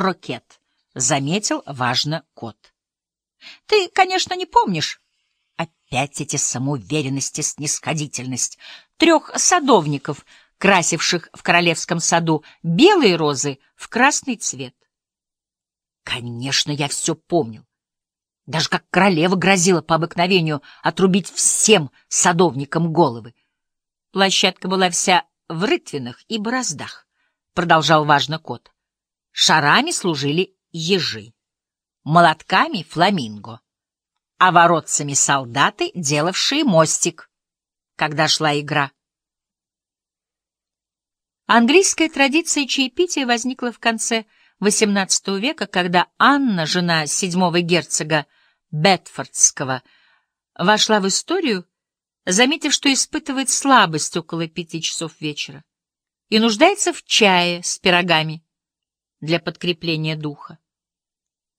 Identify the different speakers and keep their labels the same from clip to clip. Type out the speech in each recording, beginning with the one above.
Speaker 1: крокет, — заметил важно кот. — Ты, конечно, не помнишь. Опять эти самоуверенность и снисходительность. Трех садовников, красивших в королевском саду белые розы в красный цвет. Конечно, я все помнил. Даже как королева грозила по обыкновению отрубить всем садовникам головы. Площадка была вся в рытвинах и бороздах, — продолжал важно кот. Шарами служили ежи, молотками — фламинго, а воротцами — солдаты, делавшие мостик, когда шла игра. Английская традиция чаепития возникла в конце XVIII века, когда Анна, жена седьмого герцога Бетфордского, вошла в историю, заметив, что испытывает слабость около пяти часов вечера и нуждается в чае с пирогами для подкрепления духа.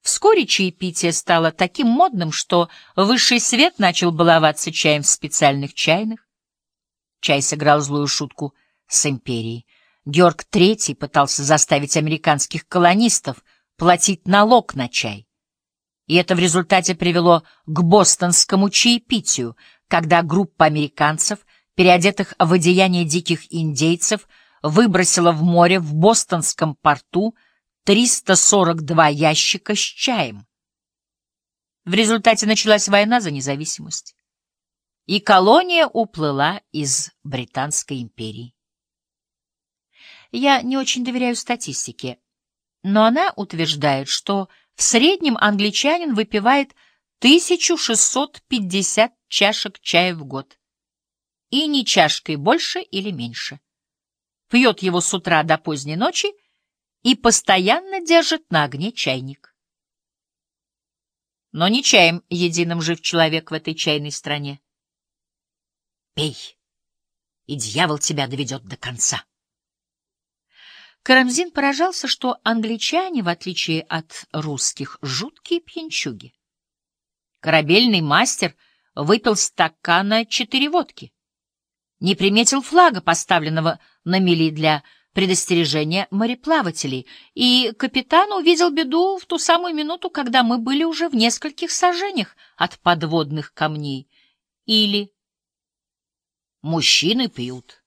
Speaker 1: Вскоре чаепитие стало таким модным, что высший свет начал баловаться чаем в специальных чайных. Чай сыграл злую шутку с империей. Георг III пытался заставить американских колонистов платить налог на чай. И это в результате привело к бостонскому чаепитию, когда группа американцев, переодетых в одеяние диких индейцев, выбросила в море в бостонском порту 342 ящика с чаем. В результате началась война за независимость, и колония уплыла из Британской империи. Я не очень доверяю статистике, но она утверждает, что в среднем англичанин выпивает 1650 чашек чая в год. И ни чашкой больше или меньше. Пьет его с утра до поздней ночи и постоянно держит на огне чайник. Но не чаем единым жив человек в этой чайной стране. Пей, и дьявол тебя доведет до конца. Карамзин поражался, что англичане, в отличие от русских, жуткие пьянчуги. Корабельный мастер выпил стакана четыре водки. Не приметил флага, поставленного на мели для предостережения мореплавателей, и капитан увидел беду в ту самую минуту, когда мы были уже в нескольких сажениях от подводных камней. Или мужчины пьют.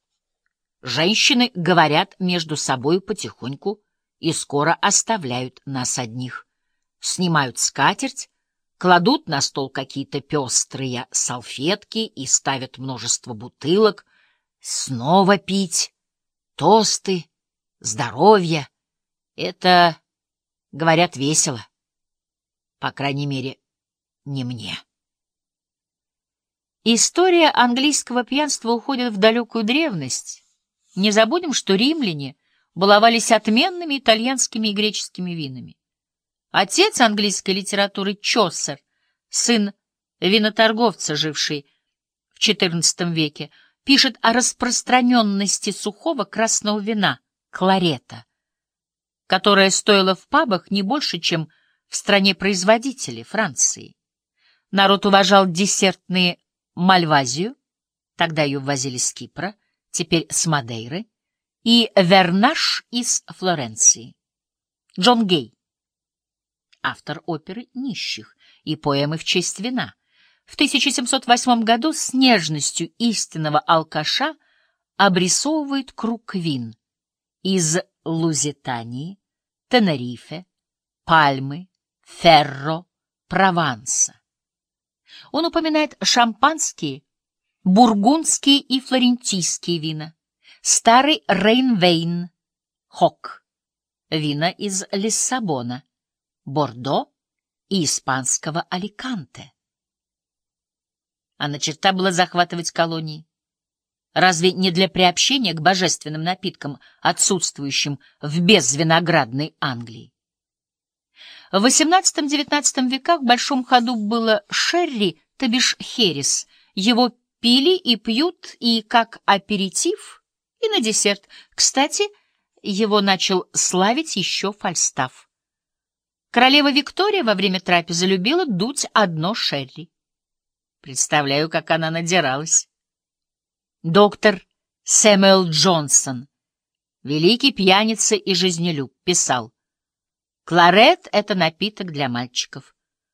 Speaker 1: Женщины говорят между собой потихоньку и скоро оставляют нас одних. Снимают скатерть, кладут на стол какие-то пестрые салфетки и ставят множество бутылок. Снова пить, тосты, здоровье. Это, говорят, весело. По крайней мере, не мне. История английского пьянства уходит в далекую древность не забудем, что римляне баловались отменными итальянскими и греческими винами. Отец английской литературы Чоссер, сын виноторговца, живший в XIV веке, пишет о распространенности сухого красного вина, кларета, которое стоило в пабах не больше, чем в стране производителей Франции. Народ уважал десертные мальвазию, тогда ее ввозили с Кипра, теперь с Мадейры, и Вернаш из Флоренции. Джон Гей, автор оперы «Нищих» и поэмы в честь вина, в 1708 году с нежностью истинного алкаша обрисовывает круг вин из Лузитании, Тенерифе, Пальмы, Ферро, Прованса. Он упоминает шампанские бургундские и флорентийские вина, старый Рейнвейн, Хок, вина из Лиссабона, Бордо и испанского Аликанте. А начерта было захватывать колонии. Разве не для приобщения к божественным напиткам, отсутствующим в безвиноградной Англии? В XVIII-XIX веках в большом ходу было шерри, то бишь херес, его пили и пьют и как аперитив, и на десерт. Кстати, его начал славить еще Фальстаф. Королева Виктория во время трапезы любила дуть одно шерри. Представляю, как она надиралась. Доктор Сэмюэл Джонсон, великий пьяница и жизнелюб, писал, Кларет — это напиток для мальчиков.